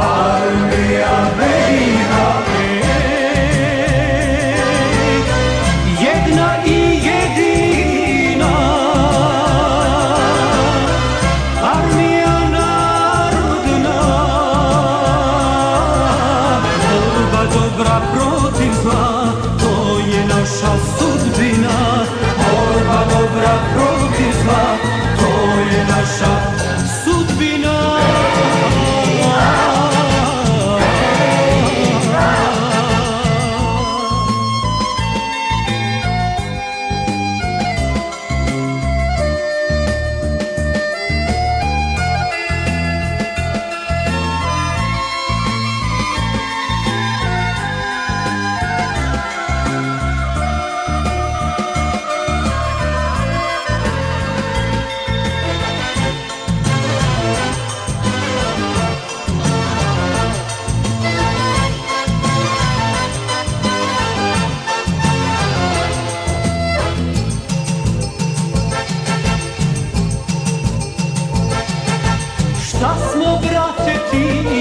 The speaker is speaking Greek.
Αρμεια μειναμε, εδνα ει εδινα, αρμεια ναρουνα, που βαζοβρα το εινα σας You.